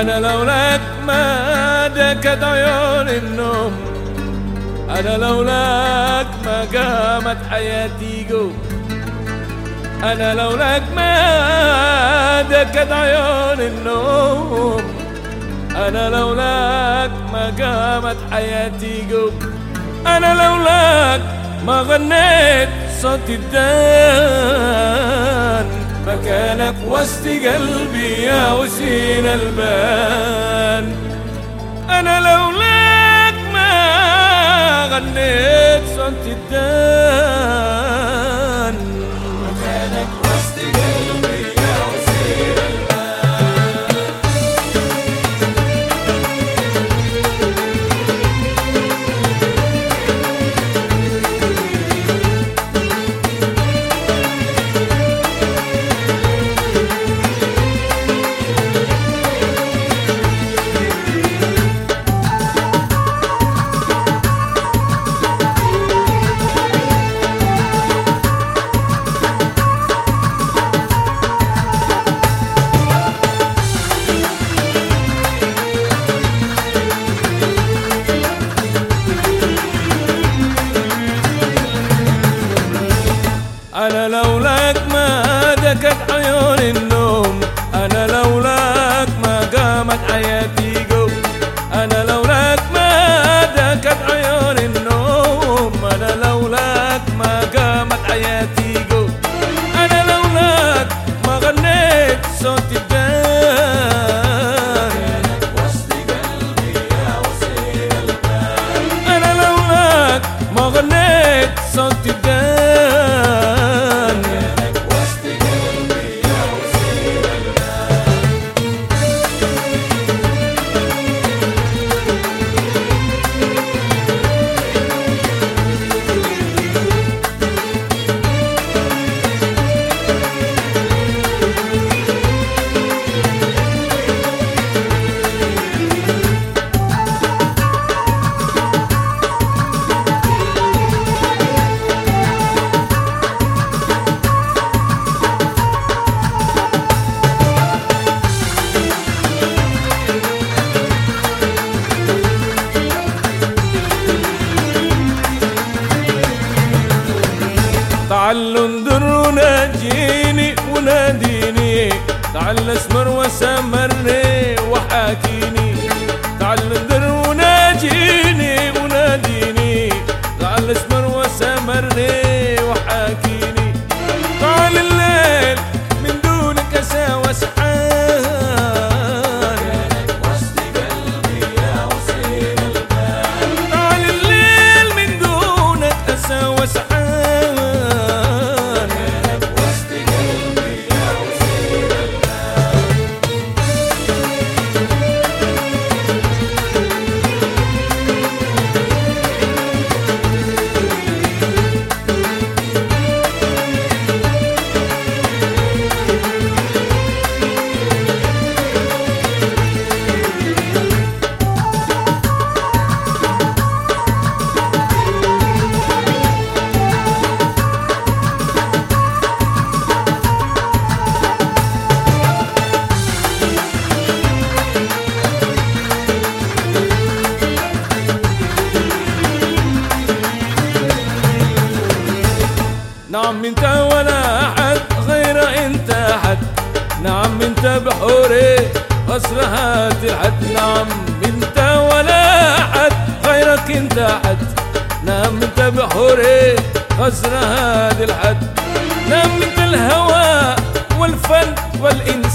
أنا لولاك ما دكت عيون النوم. أنا لولاك ما قامت حياتي قوم أنا لولاك ما دكت عيون النوم. أنا لولاك ما قامت حياتي قوم أنا لولاك ما غنيت صوت الدان مكانك وسط قلبي يا وسيل البان. أنا لولاك ما غنيت صوت الدان. أنا لولاك ما دكت عيون النوم. أنا لولاك ما قامت حياتي قوم. أنا لولاك ما دكت عيون النوم. أنا لولاك ما قامت حياتي قوم. أنا لولاك ما غنيت صوت وناديني تعال اسمر وسمرني وحاكيني. نعم انت ولا أحد غير انت أحد. نعم انت بحوري قصرها الحد. نعم انت ولا أحد غيرك انت أحد. نعم انت بحوري قصرها الحد. نعم انت الهوى والفن والإنسان.